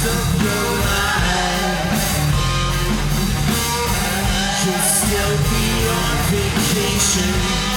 She'll still be on vacation.